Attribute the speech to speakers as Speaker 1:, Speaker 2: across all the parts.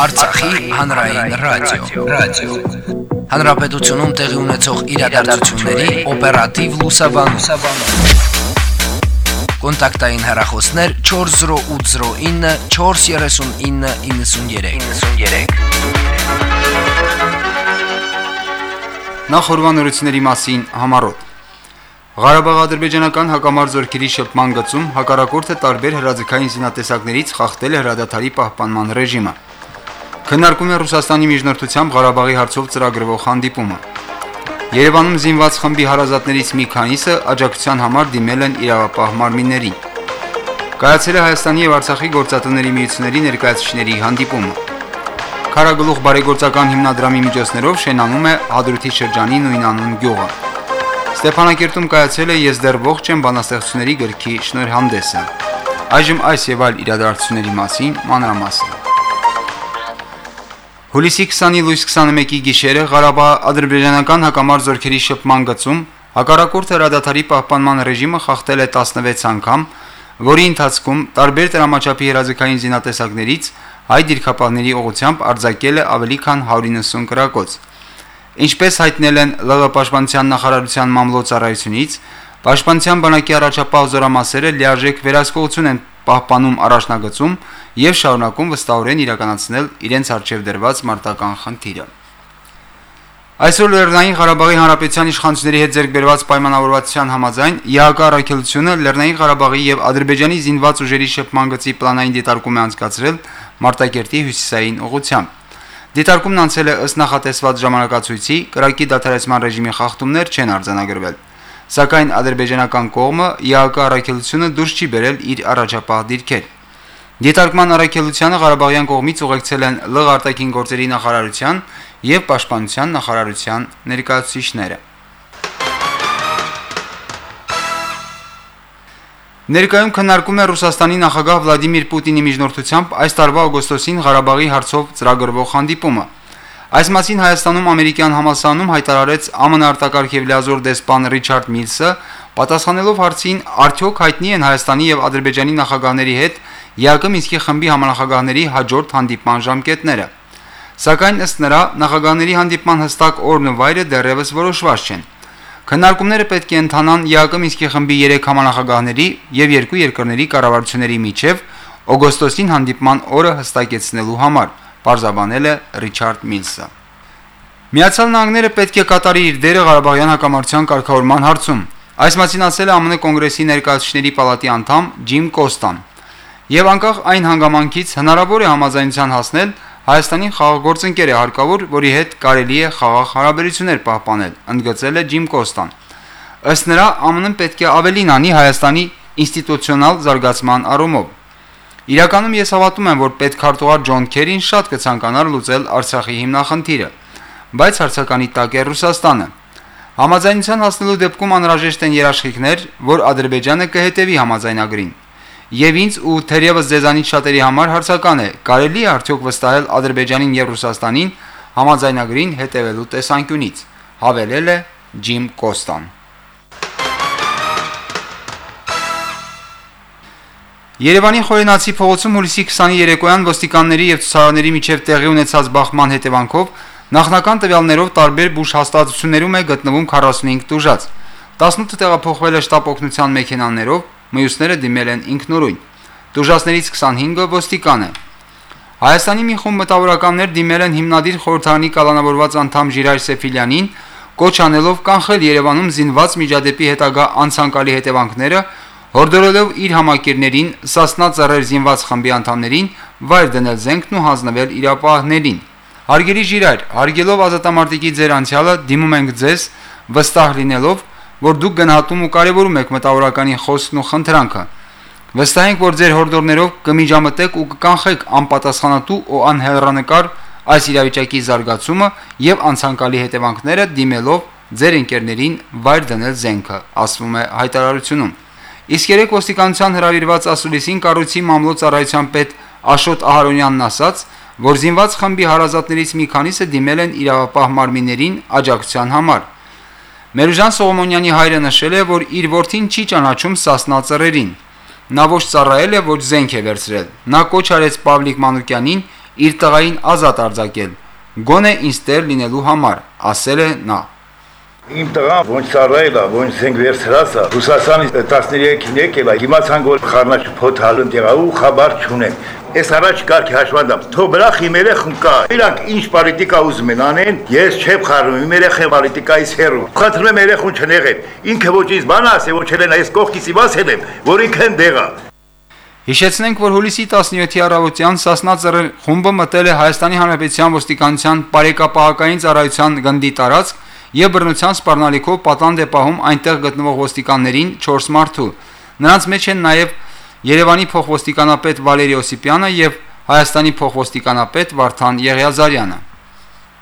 Speaker 1: Արցախի հանրային ռադիո, ռադիո։ Հանրապետությունում տեղի ունեցող իրադարձությունների օպերատիվ լուսաբանում։ Կոնտակտային հեռախոսներ 40809 43993։ 93։
Speaker 2: Նախորbanությունների մասին համառոտ Ղարաբաղ-ադրբեջանական հակամարտ զորքերի շփման գծում հակառակորդը տարբեր հրաձգային զինատեսակներից խախտել է հրադադարի պահպանման ռեժիմը։ Քննարկում է Ռուսաստանի միջնորդությամբ Ղարաբաղի հարցով ծրագրվող հանդիպումը։ Երևանում զինված խմբի հարազատներից մի քանիսը աջակցության համար դիմել են իրավապահ մարմիններին։ Կայացել է Հայաստանի եւ Արցախի գործատների միությունների ներկայացուցիչների հանդիպումը։ Խարագլուխ բարեգործական հիմնադրամի միջոցներով շենանում է Հադրութի շրջանի նույնանուն գյուղը։ Ստեփանակերտում կայացել է Ես դեռ ողջ եմ բանաստեղծությունների գրքի շնորհանդեսը։ Այժմ այս եւ այլ իրադարձությունների մասին մանրամասն։ Հուլիսի 20-ի լույս 21-ի գիշերը Ղարաբաղ-ադրբեջանական հակամարտ զորքերի շփման գծում հակառակորդը հրադադարի պահպանման ռեժիմը խախտել է 16 անգամ, որի ընթացքում տարբեր դրամաչափի հրաձգային զինատեսակներից հայ դիրքապահների ուղությամբ արձակել է ավելի քան 190 կրակոց։ Ինչպես հայտնել են ԼՂ պաշտպանության նախարարության մամլոյցարայությունից, պաշտպանության բանակի առաջապահ զորամասերը լիարժեք վերահսկողություն են պահպանում առաջնագծում եւ շարունակում վստահորեն իրականացնել իրենց արժեվ դրված մարտական խնդիրը։ Այսօր Լեռնային Ղարաբաղի Հանրապետության իշխանությունների հետ ձեռքբերված պայմանավորվածության համաձայն ՀԱԿ առաքելությունը Լեռնային Ղարաբաղի եւ Ադրբեջանի զինված ուժերի շփման գծի պլանային դիտարկում է անցկացրել Մարտակերտի հյուսիսային ուղությամբ։ Դիտարկումն անցել է ըստ նախատեսված ժամանակացույցի, կրակի դադարեցման ռեժիմի խախտումներ չեն արձանագրվել։ Սակայն ադրբեջանական կողմը ՀԱԿ առաքելությունը դուրս չի բերել իր առաջապահ դիրքեր։ Դիտարկման առաքելությանը Ղարաբաղյան կողմից ուղեկցել են ԼՂ արտաքին գործերի նախարարության եւ պաշտպանության նախարարության ներկայացուցիչները։ Ներկայում քննարկում է Ռուսաստանի նախագահ Վլադիմիր Պուտինի միջնորդությամբ այս տարվա օգոստոսին Ղարաբաղի հարցով ծրագրվող հանդիպումը։ Այս մասին Հայաստանում ամերիկյան համալսարանում հայտարարեց ԱՄՆ արտակարգ եւ լիազոր դեսպան Ռիչարդ Միլսը, պատասխանելով հարցին, արդյոք հայտնի են Հայաստանի եւ Ադրբեջանի նախագահների հետ ԵԱԿ Մինսկի խմբի համանախագահների հաջորդ հանդիպման ժամկետները։ Սակայն ըստ նրա նախագահների հանդիպման հստակ օրն ու վայրը դեռևս որոշված չեն։ Քննարկումները պետք է ընթանան ԵԱԿ Մինսկի խմբի 3 համանախագահների եւ երկու երկրների կառավարությունների միջև օգոստոսին հանդիպման օրը հստակեցնելու համար պարզաբանել է Ռիչարդ Միլսը։ Միացյալ Նահանգները պետք է կատարի իր դերը Ղարաբաղյան հակամարտության կարգավորման հարցում։ Այս մասին ասել է ԱՄՆ կոնգրեսի ներկայացուցիչների պալատի անդամ Ջիմ Կոստան։ Եվ անկախ այն հանգամանքից հնարավոր է համաձայնության հասնել Հայաստանի խաղաղգործընկեր է հարկավոր, որի հետ կարելի է խաղաղ հարաբերություններ պահպանել, ընդգծել է Ջիմ Կոստան։ Ըստ նրա, ԱՄՆ-ն պետք է ավելին անի Հայաստանի ինստիտուցիոնալ զարգացման առումով։ Իրականում ես հավատում եմ, որ պետքարտուղար Ջոն Քերին շատ կցանկանար լուծել Արցախի հիմնախնդիրը, բայց հարցականի տակ է Ռուսաստանը։ Համաձայնության հասնելու դեպքում անհրաժեշտ են երաշխիքներ, որ Ադրբեջանը կհետևի համաձայնագրին։ Եվ ինձ ու թերևս ձեզանից շատերի համար հարցական է, կարելի է արդյոք վստահել Ադրբեջանին եւ Ռուսաստանին համաձայնագրին հետևելու տեսանկյունից, հավելել է Ջիմ Կոստան։ Երևանի Խորենացի փողոցում հուլիսի 20-ի երեկոյան ոստիկանների եւ ցուցարարների միջև տեղի ունեցած բախման հետևանքով նախնական տվյալներով տարբեր բուժ հաստատություններում է գտնվում 45 տուժած։ 18 տեղափոխվել է շտապ օգնության մեքենաներով, մյուսները դիմել են ինքնուրույն։ Տուժածներից 25-ը ոստիկան է։ Հայաստանի մի խումբ մտավորականներ դիմել են հիմնադիր խորհրդարանի կալանավորված անդամ Ժիրայր Սեֆիլյանին, կոչ անելով կանխել Երևանում զինված միջադեպի հետագա անցանկալի հետևանքները հորդորելով իր համակիրներին Սասնա ծառեր զինված խմբի անդամներին վայր դնել զենքն ու հանձնվել իրապահներին։ Հարգելի Ժիրայր, հարգելով ազատամարտիկի ձեր անցյալը, դիմում ենք ձեզ վստահ լինելով, որ դուք գնահատում ու կարևորում եք մտավորականի խոսքն ու խնդրանքը։ Վստահ ենք, որ ձեր հորդորներով կմիջամտեք ու կկանխեք անպատասխանատու ու անհեռանկար այս իրավիճակի զարգացումը եւ անցանկալի հետևանքները դիմելով ձեր ընկերներին վայր դնել զենքը, ասվում է հայտարարությունում։ Իսկ երեք ոստիկանության հրավիրված ասուլիսին կառույցի մամլոյցարայության պետ Աշոտ Ահարոնյանն ասաց, որ զինված խմբի հարազատներից մի քանիսը դիմել են իրավապահ մարմիններին աջակցության համար։ Մերուժան Սողոմոնյանի հայրը նշել է, որ իր որդին չի ճանաչում Սասնա ծռերին։ Նա ոչ ծառայել է, ոչ զենք է վերցրել։ Նա կոչ արեց Պավլիկ Մանուկյանին իր տղային ազատ արձակել, գոնե ինձ տեր լինելու համար, ասել է նա.
Speaker 3: Իմ տղան ոնց ծառայել է, ոնց զենք վերցրած է, Ռուսաստանի 13-ին եկել է, հիմա ցան գոր խառնաչ փոթալն տեղա ու խաբար չունեն։ Այս առաջ կարգի հաշվանդամ, թո բրախ իմ երեխուն կա։ Իրանք ինչ պոլիտիկա ուզում են անեն, ես չեմ խառնում, իմ երեխան պոլիտիկայից հեռու։ Խնդրում եմ երեխուն չնեղեն։ Ինքը ոչ ինձ բան ասե, ոչ էլ այս կողքից իվասել եմ, որ ինքը ընդեղա։
Speaker 2: Հիշեցնենք, որ հուլիսի 17-ի առավոտյան Սասնա ծռեր խումբը մտել է Հայաստանի Հանրապետության ոստիկանության բարեկապահական ծառայության գնդի տարածք եւ բռնության սպառնալիքով պատանդ է պահում այնտեղ գտնվող ոստիկաններին 4 մարդու։ Նրանց մեջ են նաեւ Երևանի փոխոստիկանապետ Վալերի Օսիպյանը եւ Հայաստանի փոխոստիկանապետ Վարդան Եղիազարյանը։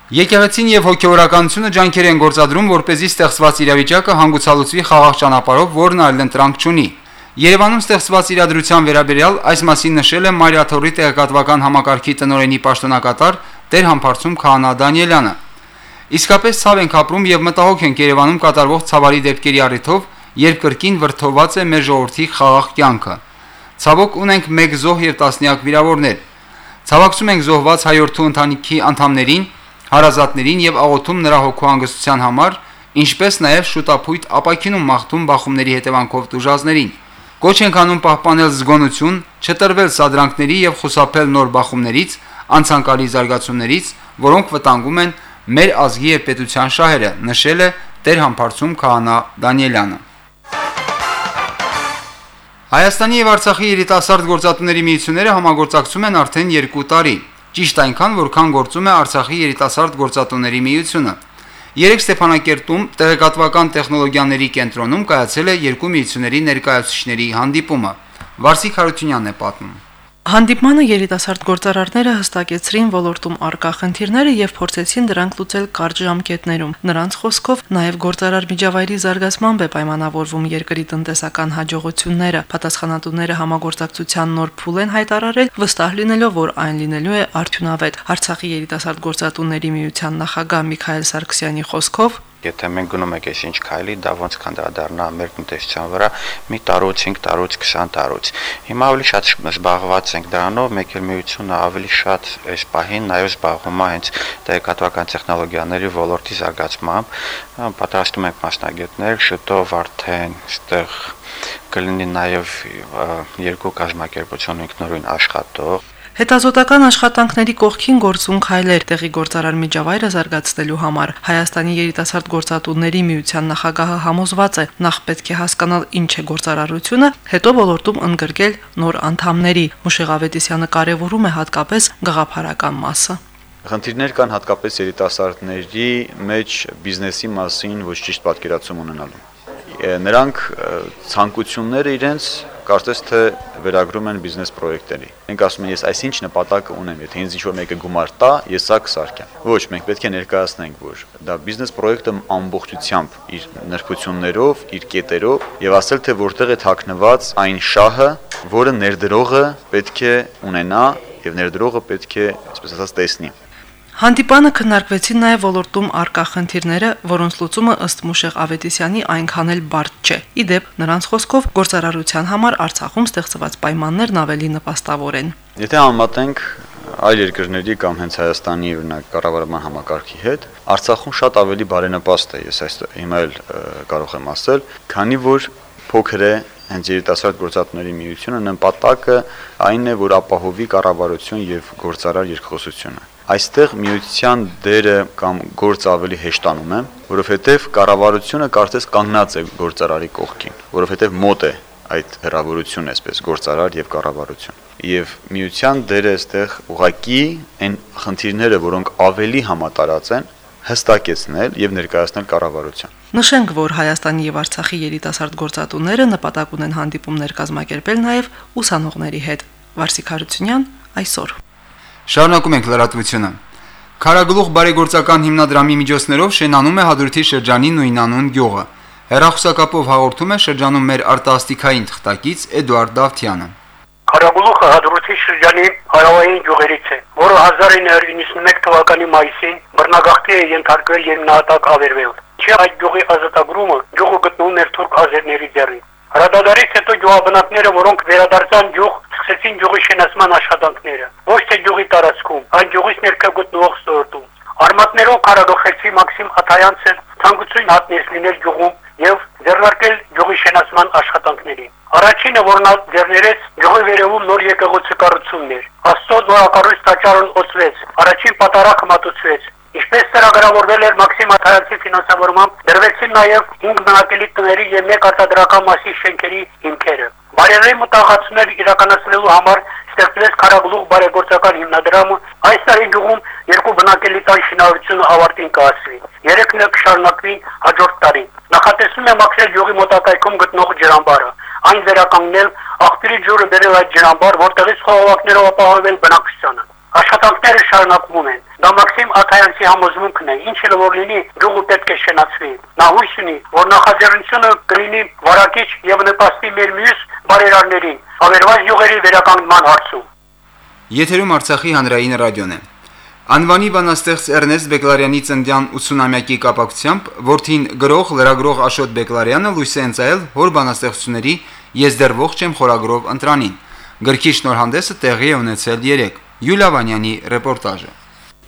Speaker 2: Եկեղեցին եւ հոգեորականությունը ջանքեր են գործադրում, որ เป զի ստեղծված իրավիճակը հանգուցալուծվի խաղաղ ճանապարհով, որն այլ ընտրանք չունի։ Երևանում ստեղծված իրադրության վերաբերյալ այս մասին նշել է Մարիաթորի տեղեկատվական համակարգի տնօրենի պաշտոնակատար Տեր Համբարձում Քահանա Դանիելյանը։ Իսկապես ցավ ենք ապրում եւ մտահոգ ենք Երևանում կատարվող ցավալի դեպքերի առիթով, երբ կրկին վրթոված է մեր ժողովրդի խաղաղ կյանքը։ Ցավոք ունենք 1 զոհ եւ տասնյակ վիրավորներ։ Ցավակցում ենք զոհված հայորդու ընտանիքի անդամներին, հարազատներին եւ աղոթում նրա հոգու հանգստության համար, ինչպես նաեւ շուտապույտ ապակինում մաղթում բախումների հետևանքով դժազներին։ Կոչ ենք անում պահպանել զգոնություն, չտրվել սադրանքների եւ խուսափել նոր բախումներից, անցանկալի զարգացումներից, որոնք վտանգում են մեր ազգի եւ պետության շահերը, նշել է Տեր համբարձում քահանա Դանիելյանը։ Հայաստանի եւ Արցախի երիտասարդ գործատուների միությունները համագործակցում են արդեն 2 տարի։ Ճիշտ այնքան, որքան գործում է Արցախի երիտասարդ գործատուների միությունը։ Երեք Ստեփանակերտում տեղեկատվական տեխնոլոգիաների կենտրոնում կայացել է երկու միությունների ներկայացուցիչների հանդիպումը։ Վարսիկ Հարությունյանն է պատմում։
Speaker 4: Հանդիպմանը երիտասարդ գործարարները հստակեցրին ոլորտում արկա խնդիրները եւ փորձեցին դրանք լուծել կարճ ժամկետներում։ Նրանց խոսքով նաեւ գործարար միջավայրի զարգացման է պայմանավորվում երկրի տնտեսական հաջողությունները։ Պատասխանատուները համագործակցության նոր փուլ են հայտարարել, վստահ լինելով, որ այն լինելու է արդյունավետ։ Արցախի երիտասարդ գործատուների միության նախագահ Միքայել Սարգսյանի խոսքով
Speaker 5: Եթե մենք գնում ենք այս ինչ քայլի, դա ոնց կանդրադառնա մեր տնտեսության վրա մի տարուց, 5 տարուց, 20 տարուց։ Հիմա ավելի շատ զբաղված ենք դրանով, մեկ էլ միությունը ավելի շատ այս պահին նաև զբաղվում է հենց տեղեկատվական տեխնոլոգիաների ոլորտի զարգացմամբ։ Պատրաստում ենք մասնագետներ, շուտով արդեն այստեղ կլինի նաև երկու կազմակերպություն ինքնուրույն աշխատող
Speaker 4: Հետազոտական աշխատանքների կողքին գործուն քայլեր տեղի գործարար միջավայրը զարգացնելու համար Հայաստանի երիտասարդ գործատուների միության նախագահը համոզված է նախ պետք է հասկանալ ինչ է գործարարությունը, հետո ոլորտում ընդգրկել նոր անդամների։ Մուշեղ Ավետիսյանը կարևորում է հատկապես գաղափարական մասը
Speaker 6: խնդիրներ կան հատկապես երիտասարդների մեջ բիզնեսի մասին ոչ ճիշտ պատկերացում ունենալու։ Նրանք ցանկությունները իրենց կարծես թե վերագրում են բիզնես պրոյեկտերի։ Մենք ասում ենք, ես այսինչ նպատակ ունեմ, եթե ինձ ինչ-որ մեկը գումար տա, ես սա կսարքեմ։ Ոչ, մենք պետք է ներկայացնենք, որ դա բիզնես պրոյեկտը ամբողջությամբ իր նրբություններով, իր կետերով եւ ասել թե որտեղ է թաքնված այն շահը, որը ներդրողը պետք է ունենա եւ ներդրողը պետք է, այսպես ասած, տեսնի։
Speaker 4: Հանդիպանը քննարկվեցին նաև ոլորտում արկա խնդիրները, որոնց լուծումը ըստ Մուշեղ Ավետիսյանի այնքան էլ բարդ չէ։ Իդեպ նրանց խոսքով գործարարության համար Արցախում ստեղծված պայմաններն ավելի նպաստավոր են։
Speaker 6: Եթե համատենք այլ երկրների կամ հենց Հայաստանի օրինակ կառավարման համակարգի հետ, Արցախում շատ ավելի բարենպաստ է, ես այս հիմա էլ կարող եմ ասել, քանի որ փոքր է հենց երիտասարդ գործատուների միությունը նպատակը այն է, որ ապահովի կառավարություն եւ գործարար երկխոսությունը այստեղ միության դերը կամ գործ ավելի հեշտանում է, որովհետև կառավարությունը կարծես կանգնած է գործարարի կողքին, որովհետև մոտ է այդ հերավորությունը, այսպես գործարար եւ կառավարություն։ Եվ միության դերը այստեղ ուղակի այն խնդիրները, որոնք ավելի համատարած են, հստակեցնել եւ ներկայացնել կառավարության։
Speaker 4: Նշենք, որ Հայաստանի եւ Արցախի երիտասարդ գործատուները նպատակ ունեն հանդիպումներ կազմակերպել նաեւ ուսանողների հետ։ Վարսիկ Հարությունյան այսօր
Speaker 2: Շարունակում ենք լրատվությունը։ Խարագլուխ բարեգործական հիմնադրամի միջոցներով շենանում է Հադրութի շրջանի նույնանուն գյուղը։ Հերախոսակապով հաղորդում է շրջանում մեր արտասթիկային թղթակից Էդուարդ Դավթյանը։
Speaker 7: Խարագլուխը Հադրութի շրջանի հարավային գյուղերից է, որը 1991 թվականի մայիսին բռնագաղթի է ենթարկվել եւ նահատակ ավերվել։ Չէ այդ գյուղի ազատագրումը գյուղը գտնվում էր թուրք ազերների ձեռին։ Հրադադարից հետո գյուղաբնակները, որոնք վերադարձան գյուղ, սկսեցին գյուղի շենացման աշխատանքները, ոչ թե յուղի տարածքում, այլ յուղից ներքև գտնվող սորտում։ Արմատներով կարագոխեցի Մաքսիմ Աթայանցը ցանկություն հատնես լինել յուղում եւ ձեռնարկել յուղի շենացման աշխատանքներին։ Առաջինը, որ նա ձեռներեց յուղի վերևում նոր եկեղեցի կառուցումն էր։ Աստծո նորակառույց տաճարն օծվեց, առաջին պատարակը մատուցվեց, Ինչպես ծրագրավորվել էր Մաքսիմ Աթարյանցի ֆինանսավորմամբ, դրվեցին նաև 5 բնակելի տների եւ 1 արտադրական մասի շենքերի հիմքերը։ Բարերարի մտահղացումներ իրականացնելու համար ստեղծվեց Խարաբլուղ բարեգործական հիմնադրամը, այս տարի գյուղում երկու բնակելի տան շինարարությունը ավարտին կհասվի։ Երեքն էլ կշարունակվի հաջորդ տարի։ Նախատեսվում է մաքրել գյուղի մոտակայքում գտնող ջրամբարը, այն վերականգնել աղբյուրի ջուրը բերել այդ ջրամբար, որտեղից խողովակներով ապահովել բնակչությանը աշխատանքները շարունակվում են։ Դա Մաքսիմ Աթայանցի համոզմունքն է, ինչ էլ որ լինի, գյուղը պետք է շնացվի։ Նա հույս ունի, որ նախաձեռնությունը կլինի վարակիչ եւ նպաստի մեր մյուս բարերարներին, ավերված յուղերի վերականգնման հարցում։
Speaker 2: Եթերում Արցախի հանրային ռադիոն է։ Անվանի բանաստեղծ Էրնեստ Բեկլարյանի ծննդյան 80-ամյակի կապակցությամբ որդին գրող լրագրող Աշոտ Բեկլարյանը լույս է ընծայել հոր բանաստեղծությունների «Ես դեռ ողջ եմ» խորագրով ընտրանին։ Գրքի շնորհանդեսը տեղի է ունեցել 3 Յուլիա Վանյանի ռեպորտաժը։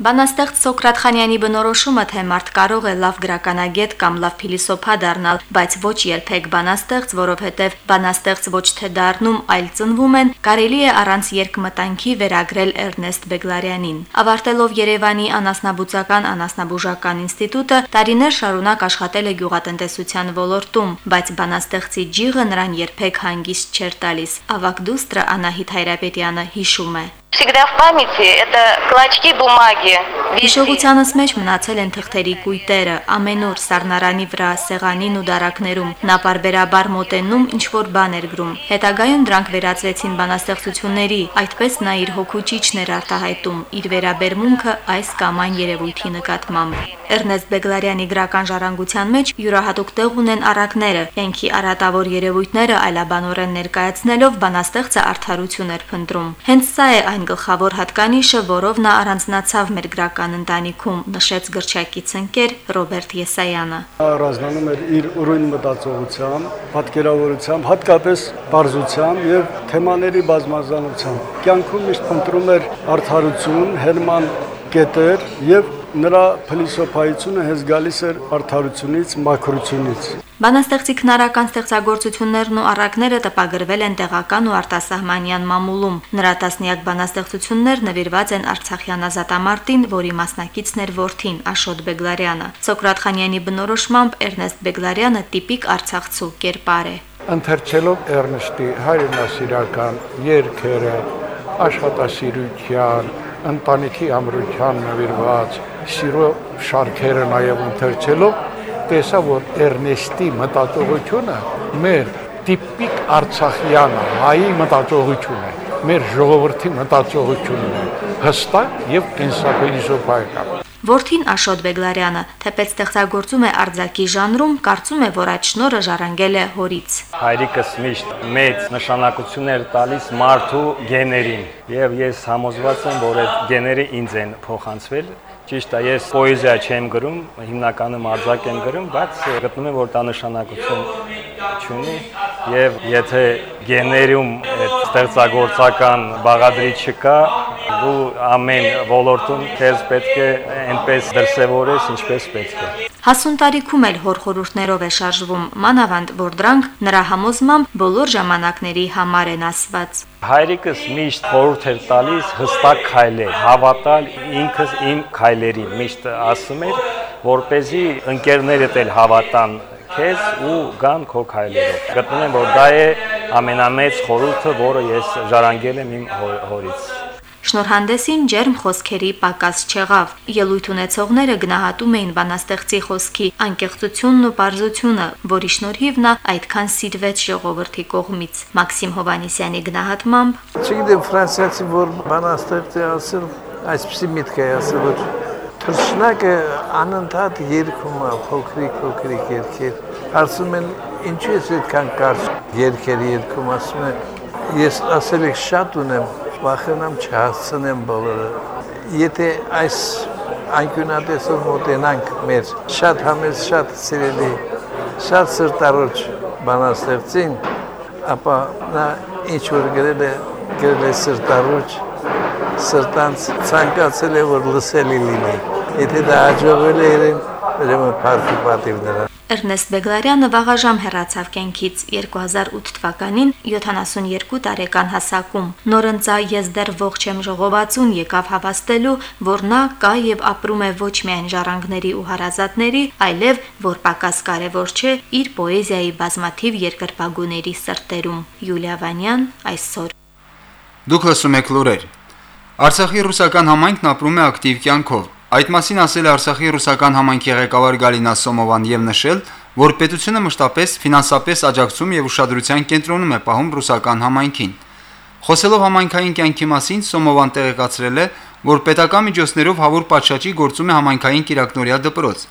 Speaker 8: Բանաստեղծ Սոկրատ Խանյանի բնորոշումը, թե մարդ կարող է լավ գրականագետ կամ լավ փիլիսոփա դառնալ, բայց ոչ երբեք բանաստեղծ, որովհետև բանաստեղծ ոչ թե դառնում, այլ ծնվում են, կարելի է առանց երկմտանքի վերագրել Էրնեստ Բեգլարյանին։ Ավարտելով Երևանի անասնաբուծական անասնաբուժական ինստիտուտը, տարիներ շարունակ աշխատել է գյուղատնտեսության ոլորտում, բայց բանաստեղծի ջիղը նրան երբեք հանգիստ չէր տալիս։ Ավակ դուստրը Անահիտ Հայրապետյանը հիշում է.
Speaker 9: Всегда в памяти это клочки бумаги.
Speaker 8: Հիշողությանս մեջ մնացել են թղթերի կույտերը, ամենուր սառնարանի վրա, սեղանին ու դարակներում։ Նա բարբերաբար մոտենում ինչ որ բան էր գրում։ Հետագայում դրանք վերածվեցին բանաստեղծությունների, այդպես նա իր հոգուճիչն էր արտահայտում իր վերաբերմունքը այս կամ այն երևույթի նկատմամբ։ Էրնեստ Բեգլարյանի գրական ժառանգության մեջ յուրահատուկ տեղ ունեն առակները, ենքի արատավոր երևույթները այլաբանորեն ներկայացնելով բանաստեղծը արդարություն էր փնտրում։ Հենց սա է այն գլխավոր հատկանիշը, որով նա առանձնացավ մեր գրական ընտանիքում, նշեց գրչակից ընկեր Ռոբերտ Եսայանը։
Speaker 10: Առանձնանում էր իր ուրույն մտածողությամբ, պատկերավորությամբ, հատկապես բարձությամբ եւ թեմաների բազմազանությամբ։ Կյանքում միշտ փնտրում էր արդարություն, հերման կետեր եւ նրա փիլիսոփայությունը հենց գալիս էր արդարությունից, մաքրությունից։
Speaker 8: Բանաստեղծի քնարական ստեղծագործություններն ու առակները տպագրվել են տեղական ու արտասահմանյան մամուլում։ Նրա տասնյակ բանաստեղծություններ նվիրված են Արցախյան ազատամարտին, որի մասնակիցն էր որդին Աշոտ Բեգլարյանը։ Սոկրատ Խանյանի բնորոշմամբ Էրնեստ Բեգլարյանը տիպիկ արցախցու կերպար է։
Speaker 11: Ընթերցելով Էրնեստի հայրենասիրական երկերը, աշխատասիրության, ընտանիքի ամրության նվիրված սիրո շարքերը նաև ընթերցելով տեսա որ Էրնեստի մտածողությունը մեր տիպիկ արցախյան հայի մտածողություն է մեր ժողովրդի մտածողությունն է հստակ եւ կենսապետիսոփայական
Speaker 8: Որդին Աշոտ Բեգլարյանը, թեպետ ստեղծագործում է արձակի ժանրում, կարծում է, որ այդ շնորը ժառանգել է հորից։
Speaker 12: Հայրիկս միշտ մեծ նշանակություններ տալիս մարդու գեներին, եւ ես համոզված եմ, որ այդ գեները ինձ են փոխանցվել Ճիշտ է, ես պոեզիա չեմ գրում, հիմնականում արձակ եմ գրում, բայց գտնում եմ, որ դա նշանակություն չունի եւ եթե գեներում այդ ստեղծագործական բաղադրի չկա, դու ամեն ոլորտում քեզ պետք է այնպես դրսևորես, ինչպես պետք է։
Speaker 8: Հասուն տարիքում էլ հոր խորհուրդներով է շարժվում, մանավանդ որ դրանք նրա համոզմամբ բոլոր ժամանակների համար են ասված։
Speaker 12: Հայրիկս միշտ խորհուրդ էր տալիս հստակ քայլել, հավատալ ինքս իմ քայլերին, միշտ ասում էր, որ เป զի ընկերներդ էլ հավատան քեզ ու գան քո քայլերով։ Գտնում եմ, որ դա է ամենամեծ խորհուրդը, որը ես ժառանգել եմ իմ հորից։
Speaker 8: Շնորհանդեսին ջերմ խոսքերի պակաս չեղավ։ Ելույթ ունեցողները գնահատում էին բանաստեղծի խոսքի անկեղծությունն ու པարզությունը, որի շնորհիվ նա այդքան սիրվեց ժողովրդի կողմից։ Մաքսիմ Հովանիսյանի գնահատմամբ.
Speaker 13: Չգիտեմ ֆրանսիացի որ բանաստեղծի ասել, այսպեսի միտք է ասել, որ թռչնակը անընդհատ երգում է փոքրիկ փոքրիկ երգեր։ Ասում են ինչու է այդքան կարճ երգեր երգում, ասում են ես ասել եք շատ ունեմ վախենամ չհասցնեմ բոլորը։ Եթե այս անկյունատեսով մոտենանք մեր շատ համես շատ սիրելի, շատ սրտարոջ բանաստեղծին, ապա նա ինչ որ գրել է, գրել է սրտարոջ, սրտանց ցանկացել է որ լսելի լինի։ Եթե դա հաջողվել է իրեն, ուրեմն փառքի պատիվ նրան։
Speaker 8: Էրնեստ Բեգլարյանը վաղաժամ հեռացավ կենքից 2008 թվականին 72 տարեկան հասակում։ Նորընծա ես դեռ ողջ եմ ժողովածուն եկավ հավաստելու, որ նա կա եւ ապրում է ոչ միայն ժառանգների ու հարազատների, այլև որ պակաս կարևոր չէ իր պոեզիայի բազմաթիվ երկրպագուների սրտերում։ Յուլիա Վանյան այսօր
Speaker 2: Դուք լսում եք լուրեր։ Արցախի ռուսական համայնքն ապրում է ակտիվ կյանքով։ Այդ մասին ասել է Արցախի ռուսական համայնքի ղեկավար Գալինա Սոմովան եւ նշել, որ պետությունը մշտապես ֆինանսապես աջակցում եւ ուշադրության կենտրոնում է պահում ռուսական համայնքին։ Խոսելով համայնքային կյանքի մասին Սոմովան տեղեկացրել է, որ պետական միջոցներով հավուր պատշաճի գործում է համայնքային կիրակնորյա դպրոց։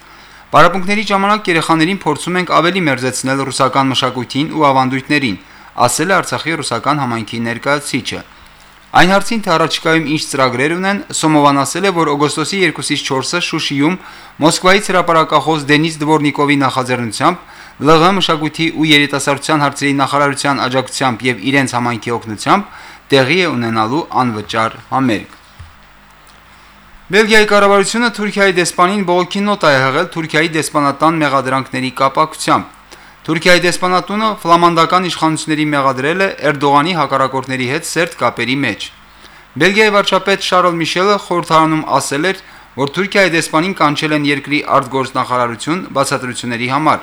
Speaker 2: Պարապմունքների ժամանակ երեխաներին փորձում ենք ավելի մերձեցնել ռուսական մշակույթին ու ավանդույթներին, ասել է Արցախի ռուսական համայնքի ներկայացուցիչը։ Այն հարցին թե առաջիկայում ինչ ծրագրեր ունեն, Սոմովան ասել է, որ օգոստոսի 2-ից 4-ը Շուշիում Մոսկվայից հրապարակախոս Դենիս Դվորնիկովի նախաձեռնությամբ ԼՂ մշակույթի ու երիտասարդության հարցերի նախարարության աջակցությամբ եւ իրենց համայնքի օգնությամբ տեղի է ունենալու անվճար համերգ։ Բելգիայի կառավարությունը Թուրքիայի դեսպանին բողոքի նոտ է եղել Թուրքիայի դեսպանատան մեղադրանքների կապակցությամբ։ Թուրքիայի դեսպանատունը ֆլամանդական իշխանությունների մեղադրել է Էրդողանի հակառակորդների հետ սերտ կապերի մեջ։ Բելգիայի վարչապետ Շարլ Միշելը խորհրդարանում ասել էր, որ Թուրքիայի դեսպանին կանչել են երկրի արտգործնախարարություն բացատրությունների համար։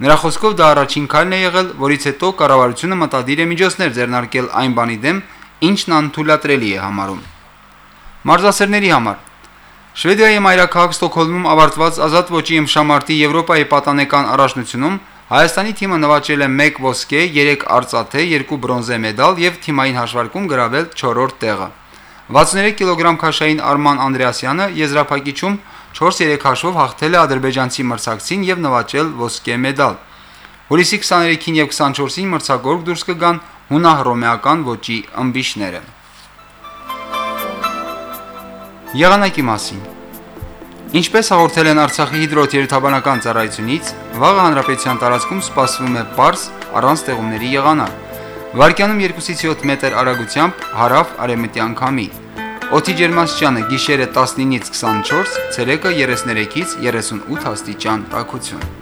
Speaker 2: Նրա խոսքով դա առաջին քայլն է եղել, որից հետո կառավարությունը մտադիր է միջոցներ ձեռնարկել այն բանի դեմ, ինչն անթույլատրելի է համարում։ Մարզասերների համար. Շվեդիայի մայրաքաղաք Ստոկհոլմում ավարտված ազատ ոչի ըմշամարտի Եվրոպայի պատանեկան առաջնությունում Հայաստանի թիմը նվաճել է 1 ոսկե, 3 արծաթե, 2 բրոնզե մեդալ եւ թիմային հաշվարկում գրավել 4-րդ տեղը։ 63 կիլոգրամ քաշային Արման Անդրեասյանը եզրափակիչում 4-3 հաշվով հաղթել է ադրբեջանցի մրցակցին եւ նվաճել ոսկե մեդալ։ Հուլիսի 23-ին եւ 24-ին մրցակցորդ դուրս կգան հունահռոմեական ոճի ըմբիշները։ Եղանակի մասին Ինչպես հաղորդել են Արցախի հիդրոթերապանական ծառայությունից, վաղը հանրապետության տարածքում սպասվում է պարզ առանց տեղումների եղանակ։ Վարկյանում 2-ից 7 մետր արագությամբ հարավ արևմտյան քամի։ Օդի ջերմաստիճանը գիշերը 19-ից 24, ցերեկը 33-ից 38 աստիճան տաքություն։